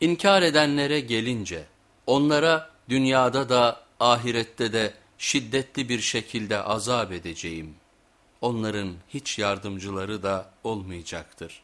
İnkar edenlere gelince onlara dünyada da ahirette de şiddetli bir şekilde azap edeceğim. Onların hiç yardımcıları da olmayacaktır.